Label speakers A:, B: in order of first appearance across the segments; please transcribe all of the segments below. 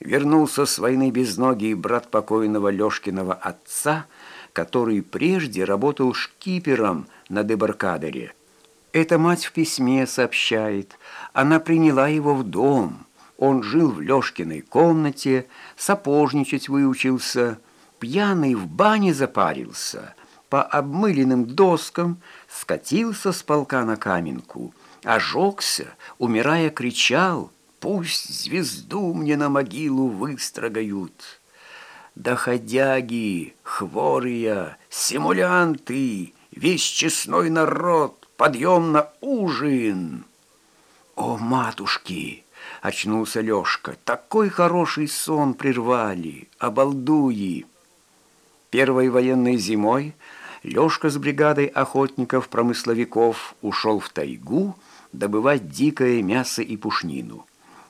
A: Вернулся с войны безногий брат покойного Лёшкиного отца, который прежде работал шкипером на дебаркадере. Эта мать в письме сообщает, она приняла его в дом. Он жил в Лёшкиной комнате, сапожничать выучился, пьяный в бане запарился, по обмыленным доскам скатился с полка на каменку, ожегся, умирая, кричал «Пусть звезду мне на могилу выстрогают!» Доходяги, хворые, симулянты, весь честной народ, подъем на ужин. О, матушки! Очнулся Лёшка. Такой хороший сон прервали, обалдуи. Первой военной зимой Лёшка с бригадой охотников-промысловиков ушел в тайгу добывать дикое мясо и пушнину.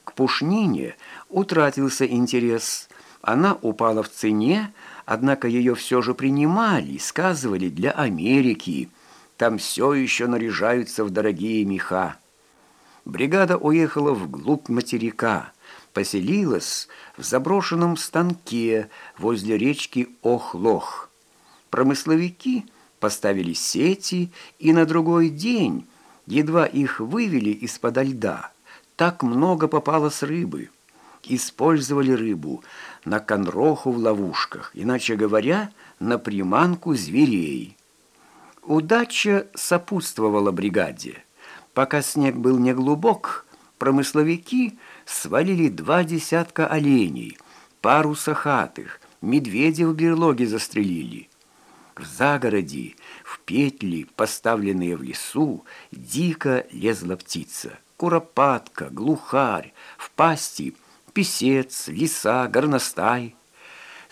A: К пушнине утратился интерес – она упала в цене, однако ее все же принимали, сказывали, для Америки. Там все еще наряжаются в дорогие меха. Бригада уехала вглубь материка, поселилась в заброшенном станке возле речки Охлох. Промысловики поставили сети, и на другой день едва их вывели из-под льда. Так много попало с рыбы. Использовали рыбу на конроху в ловушках, иначе говоря, на приманку зверей. Удача сопутствовала бригаде. Пока снег был неглубок, промысловики свалили два десятка оленей, пару сахатых, медведя в берлоге застрелили. В загороде, в петли, поставленные в лесу, дико лезла птица. Куропатка, глухарь, в пасти – писец, лиса, горностай.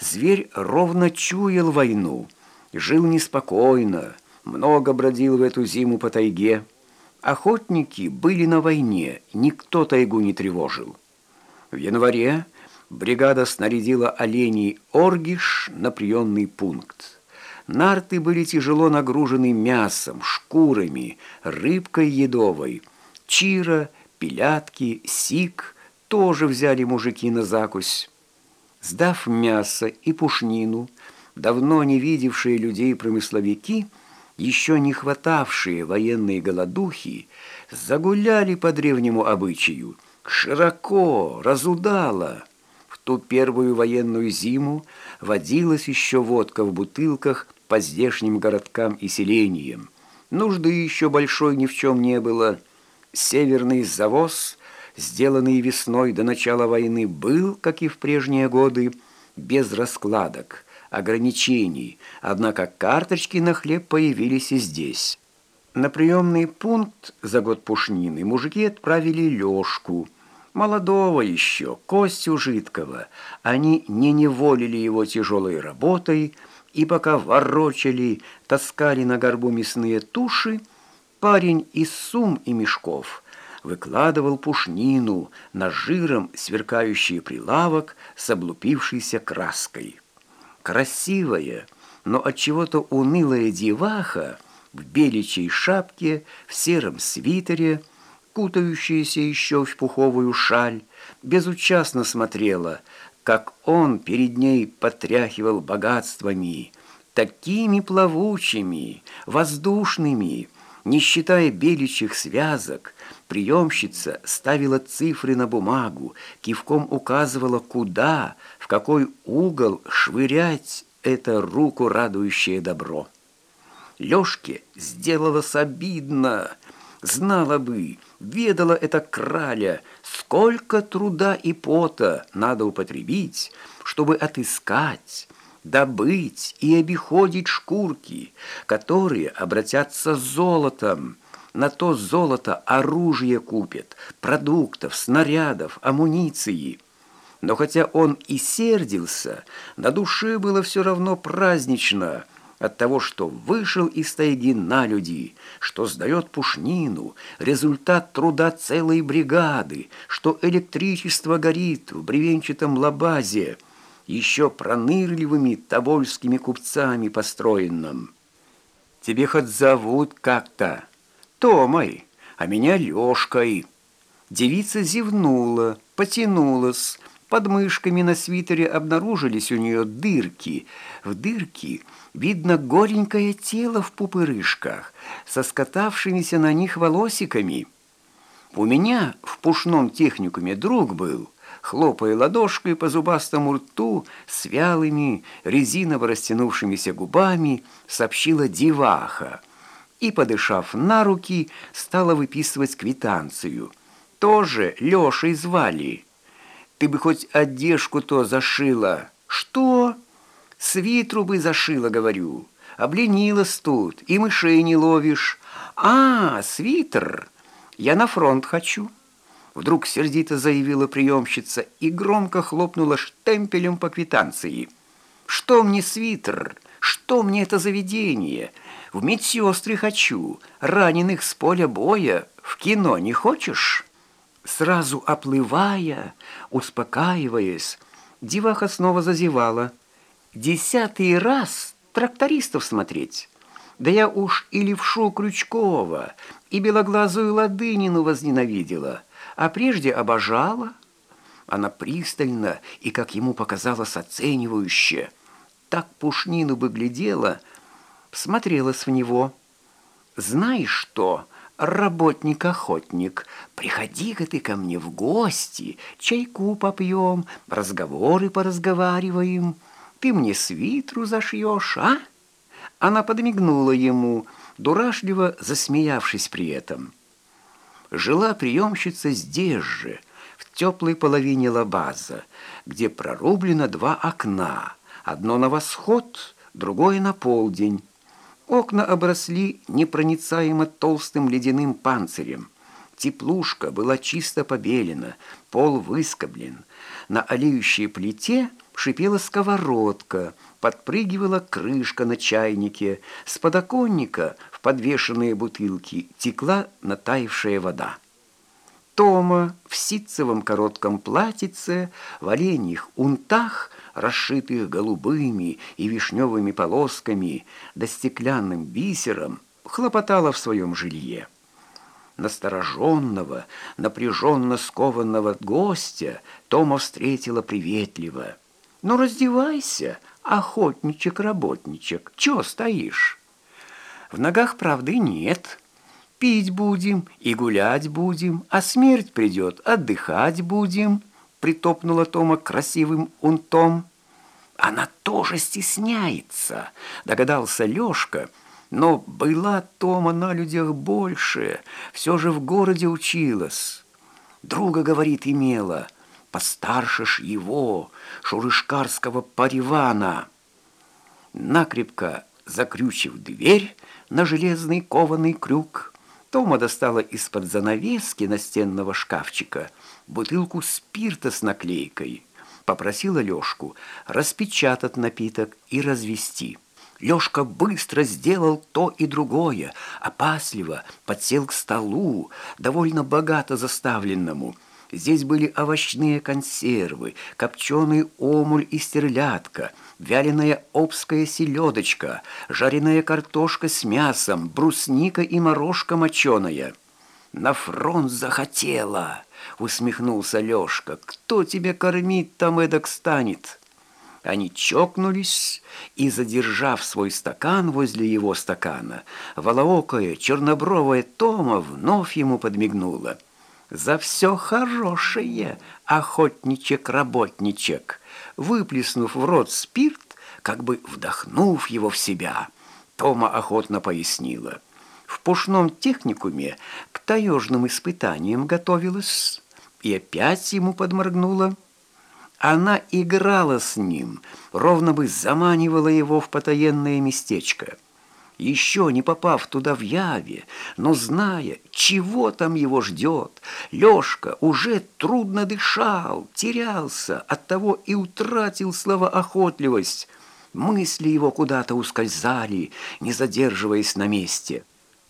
A: Зверь ровно чуял войну, жил неспокойно, много бродил в эту зиму по тайге. Охотники были на войне, никто тайгу не тревожил. В январе бригада снарядила оленей Оргиш на приемный пункт. Нарты были тяжело нагружены мясом, шкурами, рыбкой едовой, чира, пилятки, сик – тоже взяли мужики на закусь. Сдав мясо и пушнину, давно не видевшие людей промысловики, еще не хватавшие военные голодухи, загуляли по древнему обычаю, широко, разудало. В ту первую военную зиму водилась еще водка в бутылках по здешним городкам и селениям. Нужды еще большой ни в чем не было. Северный завоз – сделанный весной до начала войны, был, как и в прежние годы, без раскладок, ограничений, однако карточки на хлеб появились и здесь. На приемный пункт за год пушнины мужики отправили Лёшку, молодого еще, Костю Жидкого. Они не неволили его тяжелой работой, и пока ворочали, таскали на горбу мясные туши, парень из сум и мешков – выкладывал пушнину на жиром сверкающий прилавок с облупившейся краской. Красивая, но от чего-то унылая деваха в беличьей шапке, в сером свитере, кутающаяся еще в пуховую шаль, безучастно смотрела, как он перед ней потряхивал богатствами, такими плавучими, воздушными, не считая беличьих связок, приемщица ставила цифры на бумагу, кивком указывала, куда, в какой угол швырять это руку радующее добро. Лёшке сделалось обидно. Знала бы, ведала эта краля, сколько труда и пота надо употребить, чтобы отыскать, добыть и обиходить шкурки, которые обратятся золотом. На то золото оружие купит, продуктов, снарядов, амуниции. Но хотя он и сердился, на душе было все равно празднично от того, что вышел из тайги на люди, что сдает пушнину, результат труда целой бригады, что электричество горит в бревенчатом лабазе, еще пронырливыми тобольскими купцами построенным. Тебе хоть зовут как-то Томой, а меня Лёшкой. Девица зевнула, потянулась, Под мышками на свитере обнаружились у нее дырки. В дырки видно горенькое тело в пупырышках, со скатавшимися на них волосиками. У меня в пушном техникуме друг был, хлопая ладошкой по зубастому рту с вялыми, резиново растянувшимися губами, сообщила деваха и, подышав на руки, стала выписывать квитанцию. Тоже Лешей звали. Ты бы хоть одежку-то зашила. Что? Свитру бы зашила, говорю. Обленилась тут, и мышей не ловишь. А, свитер. Я на фронт хочу. Вдруг сердито заявила приемщица и громко хлопнула штемпелем по квитанции. Что мне свитер? Что мне это заведение? В медсестры хочу, раненых с поля боя. В кино не хочешь?» Сразу оплывая, успокаиваясь, деваха снова зазевала. «Десятый раз трактористов смотреть. Да я уж и левшу Крючкова, и белоглазую Ладынину возненавидела, а прежде обожала». Она пристально и, как ему показалось, оценивающе. Так Пушнину бы глядела, смотрелась в него. «Знаешь что?» «Работник-охотник, приходи-ка ты ко мне в гости, чайку попьем, разговоры поразговариваем. Ты мне свитру зашьешь, а?» Она подмигнула ему, дурашливо засмеявшись при этом. Жила приемщица здесь же, в теплой половине лабаза, где прорублено два окна, одно на восход, другое на полдень. Окна обросли непроницаемо толстым ледяным панцирем. Теплушка была чисто побелена, пол выскоблен. На олеющей плите шипела сковородка, подпрыгивала крышка на чайнике. С подоконника в подвешенные бутылки текла натаившая вода. Тома в ситцевом коротком платьице, в оленьих унтах, расшитых голубыми и вишневыми полосками, да стеклянным бисером, хлопотала в своем жилье. Настороженного, напряженно скованного гостя Тома встретила приветливо. «Ну, раздевайся, охотничек-работничек, чего стоишь?» «В ногах правды нет». Пить будем и гулять будем, а смерть придет, отдыхать будем», притопнула Тома красивым унтом. «Она тоже стесняется», догадался Лёшка, но была Тома на людях больше, все же в городе училась. Друга, говорит, имела, постарше ж его, шурышкарского паривана. Накрепко закрючив дверь на железный кованый крюк, Тома достала из-под занавески настенного шкафчика бутылку спирта с наклейкой. Попросила Лёшку распечатать напиток и развести. Лёшка быстро сделал то и другое, опасливо подсел к столу, довольно богато заставленному. Здесь были овощные консервы, копченый омуль и стерлядка – вяленая обская селедочка, жареная картошка с мясом, брусника и морожка моченая. «На фронт захотела!» — усмехнулся Лёшка. «Кто тебя кормить там эдак станет?» Они чокнулись и, задержав свой стакан возле его стакана, волоокая чернобровая Тома вновь ему подмигнула. «За все хорошее, охотничек-работничек!» выплеснув в рот спирт, как бы вдохнув его в себя. Тома охотно пояснила. В пушном техникуме к таежным испытаниям готовилась и опять ему подморгнула. Она играла с ним, ровно бы заманивала его в потаенное местечко еще не попав туда в яве, но зная, чего там его ждет, Лешка уже трудно дышал, терялся, оттого и утратил словоохотливость. Мысли его куда-то ускользали, не задерживаясь на месте.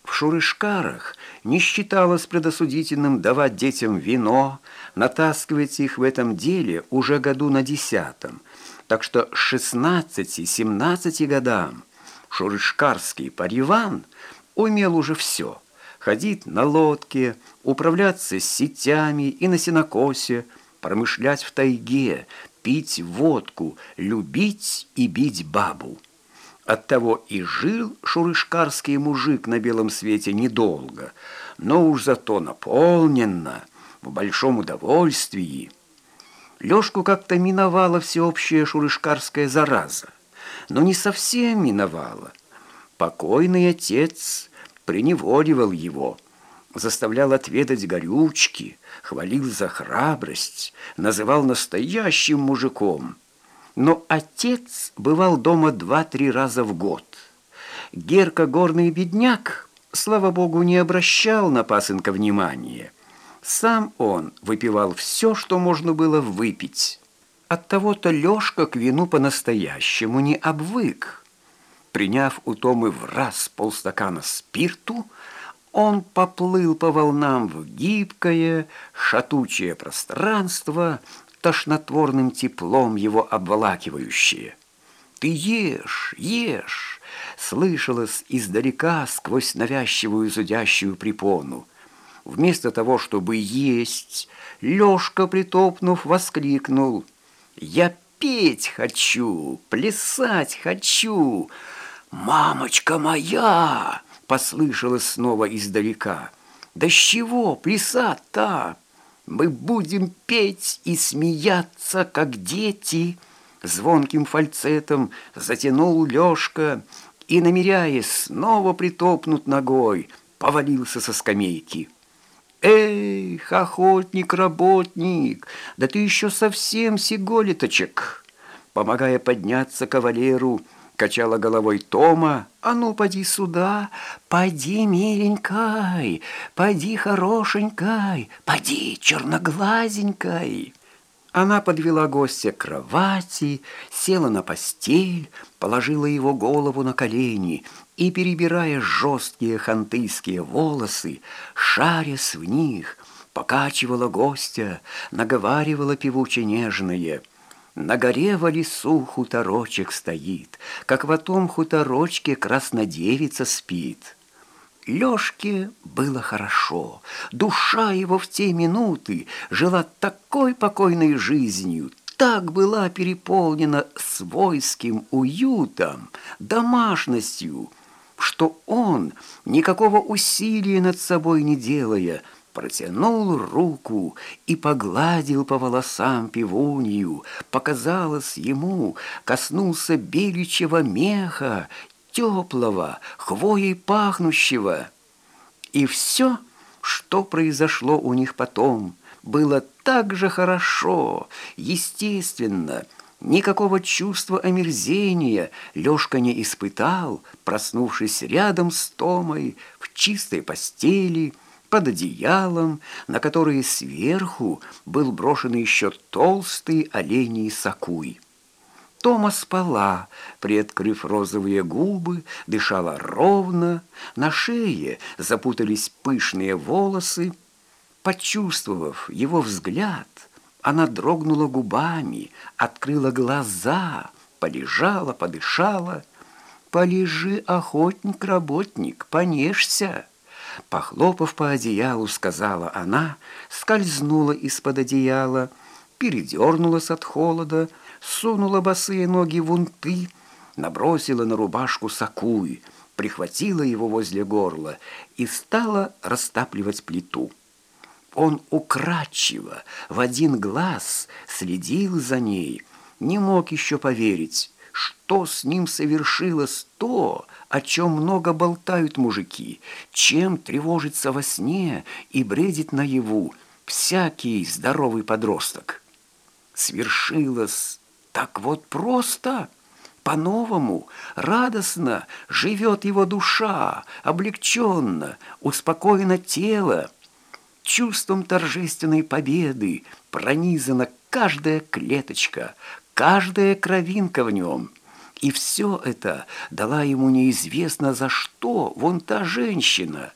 A: В Шурышкарах не считалось предосудительным давать детям вино, натаскивать их в этом деле уже году на десятом, так что с 16-17 годам Шурышкарский париван умел уже все. Ходить на лодке, управляться с сетями и на сенокосе, промышлять в тайге, пить водку, любить и бить бабу. Оттого и жил шурышкарский мужик на белом свете недолго, но уж зато наполненно, в большом удовольствии. Лёшку как-то миновала всеобщая шурышкарская зараза, но не совсем миновала. Покойный отец преневоливал его, заставлял отведать горючки, хвалил за храбрость, называл настоящим мужиком. Но отец бывал дома два-три раза в год. Герка горный бедняк, слава богу, не обращал на пасынка внимания. Сам он выпивал все, что можно было выпить. От того-то Лёшка к вину по-настоящему не обвык. Приняв у Томы в раз полстакана спирту, он поплыл по волнам в гибкое, шатучее пространство, тошнотворным теплом его обволакивающее. «Ты ешь, ешь!» слышалось издалека сквозь навязчивую зудящую препону. Вместо того, чтобы есть, Лёшка, притопнув, воскликнул. «Я петь хочу, плясать хочу! Мамочка моя!» Послышалось снова издалека. «Да с чего плясать-то? Мы будем петь и смеяться, как дети!» Звонким фальцетом затянул Лёшка и, намеряясь снова притопнуть ногой, повалился со скамейки. «Эй, охотник-работник, да ты еще совсем сиголиточек!» Помогая подняться кавалеру, качала головой Тома. «А ну, поди сюда, поди, миленькой, поди, хорошенькой, поди, черноглазенькой!» Она подвела гостя к кровати, села на постель, положила его голову на колени и, перебирая жесткие хантыйские волосы, шарясь в них, покачивала гостя, наговаривала певуче нежное. На горе в лесу хуторочек стоит, как в том хуторочке краснодевица спит. Лёшке было хорошо. Душа его в те минуты жила такой покойной жизнью, так была переполнена свойским уютом, домашностью, что он, никакого усилия над собой не делая, протянул руку и погладил по волосам пивунью. Показалось ему, коснулся беличьего меха теплого, хвоей пахнущего. И все, что произошло у них потом, было так же хорошо, естественно, Никакого чувства омерзения Лёшка не испытал, проснувшись рядом с Томой в чистой постели, под одеялом, на которое сверху был брошен еще толстый оленей сакуй. Тома спала, приоткрыв розовые губы, дышала ровно, на шее запутались пышные волосы. Почувствовав его взгляд, она дрогнула губами, открыла глаза, полежала, подышала. «Полежи, охотник-работник, понежься!» Похлопав по одеялу, сказала она, скользнула из-под одеяла, передернулась от холода, сунула босые ноги в унты, набросила на рубашку сакуй, прихватила его возле горла и стала растапливать плиту. Он украдчиво, в один глаз следил за ней, не мог еще поверить, что с ним совершилось то, о чем много болтают мужики, чем тревожится во сне и бредит наяву всякий здоровый подросток. Свершилось так вот просто, по-новому, радостно живет его душа, облегченно, успокоено тело. Чувством торжественной победы пронизана каждая клеточка, каждая кровинка в нем. И все это дала ему неизвестно за что вон та женщина,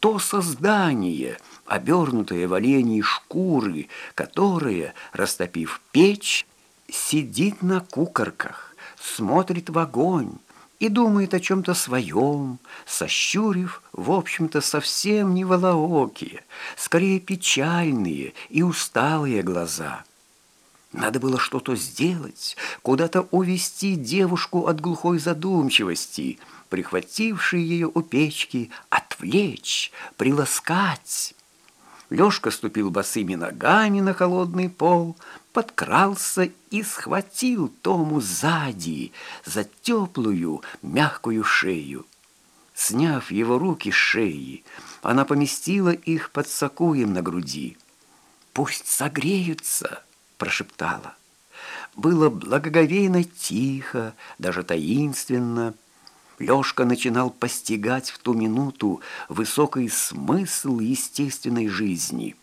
A: то создание, обернутое в оленьи шкуры, которое, растопив печь, сидит на кукорках, смотрит в огонь, и думает о чем-то своем, сощурив, в общем-то, совсем не волоокие, скорее печальные и усталые глаза. Надо было что-то сделать, куда-то увести девушку от глухой задумчивости, прихватившей ее у печки, отвлечь, приласкать. Лёшка ступил босыми ногами на холодный пол, подкрался и схватил Тому сзади за теплую, мягкую шею. Сняв его руки с шеи, она поместила их под сакуем на груди. «Пусть согреются!» — прошептала. Было благоговейно тихо, даже таинственно — Лёшка начинал постигать в ту минуту высокий смысл естественной жизни.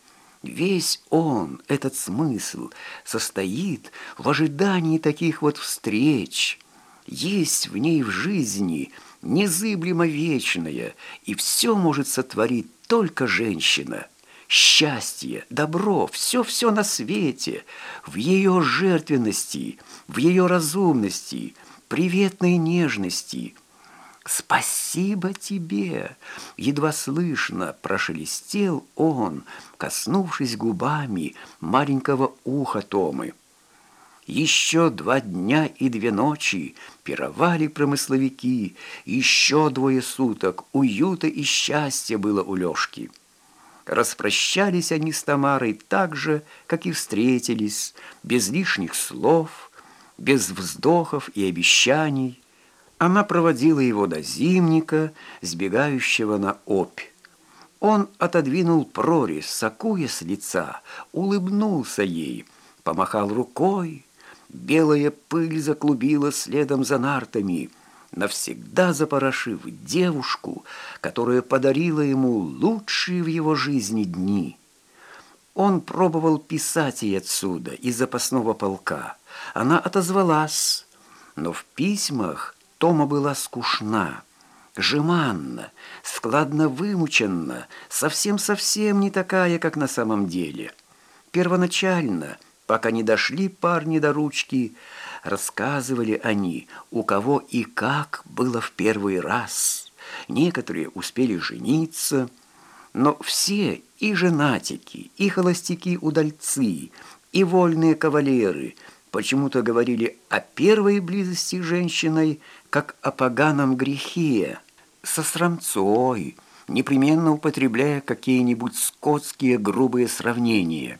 A: Весь он, этот смысл, состоит в ожидании таких вот встреч. Есть в ней в жизни незыблемо вечное, и все может сотворить только женщина. Счастье, добро, все-все на свете, в ее жертвенности, в ее разумности, приветной нежности – «Спасибо тебе!» Едва слышно прошелестел он, коснувшись губами маленького уха Томы. Еще два дня и две ночи пировали промысловики, еще двое суток уюта и счастья было у Лешки. Распрощались они с Тамарой так же, как и встретились, без лишних слов, без вздохов и обещаний, она проводила его до зимника, сбегающего на опь. Он отодвинул прорезь, сакуя с лица, улыбнулся ей, помахал рукой. Белая пыль заклубила следом за нартами, навсегда запорошив девушку, которая подарила ему лучшие в его жизни дни. Он пробовал писать ей отсюда, из запасного полка. Она отозвалась, но в письмах Тома была скучна, жеманна, складно вымученна, совсем-совсем не такая, как на самом деле. Первоначально, пока не дошли парни до ручки, рассказывали они, у кого и как было в первый раз. Некоторые успели жениться, но все и женатики, и холостяки-удальцы, и вольные кавалеры почему-то говорили о первой близости с женщиной – как о поганом грехе, со срамцой, непременно употребляя какие-нибудь скотские грубые сравнения.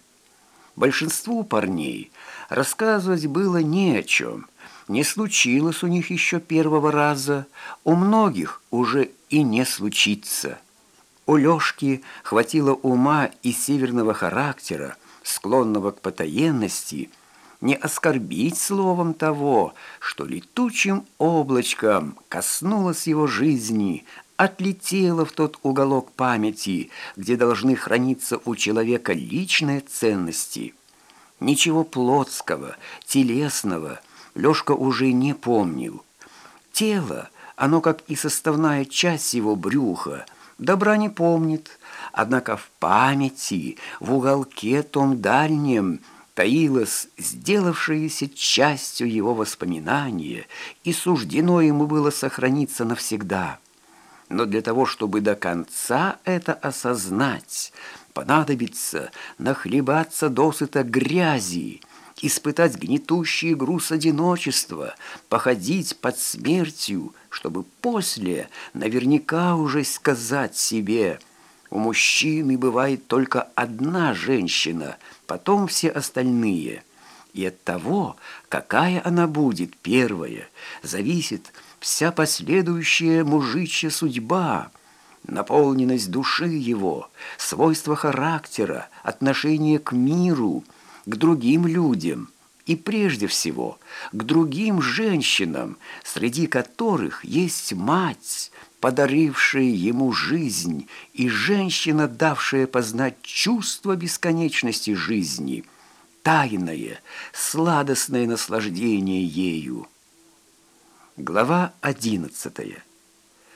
A: Большинству парней рассказывать было не о чем, не случилось у них еще первого раза, у многих уже и не случится. У Лёшки хватило ума и северного характера, склонного к потаенности – не оскорбить словом того, что летучим облачком коснулось его жизни, отлетело в тот уголок памяти, где должны храниться у человека личные ценности. Ничего плотского, телесного Лёшка уже не помнил. Тело, оно как и составная часть его брюха, добра не помнит, однако в памяти, в уголке том дальнем – таилось сделавшееся частью его воспоминания, и суждено ему было сохраниться навсегда. Но для того, чтобы до конца это осознать, понадобится нахлебаться досыта грязи, испытать гнетущий груз одиночества, походить под смертью, чтобы после наверняка уже сказать себе – у мужчины бывает только одна женщина, потом все остальные. И от того, какая она будет первая, зависит вся последующая мужичья судьба, наполненность души его, свойства характера, отношение к миру, к другим людям и прежде всего к другим женщинам, среди которых есть мать, подарившая ему жизнь, и женщина, давшая познать чувство бесконечности жизни, тайное, сладостное наслаждение ею. Глава одиннадцатая.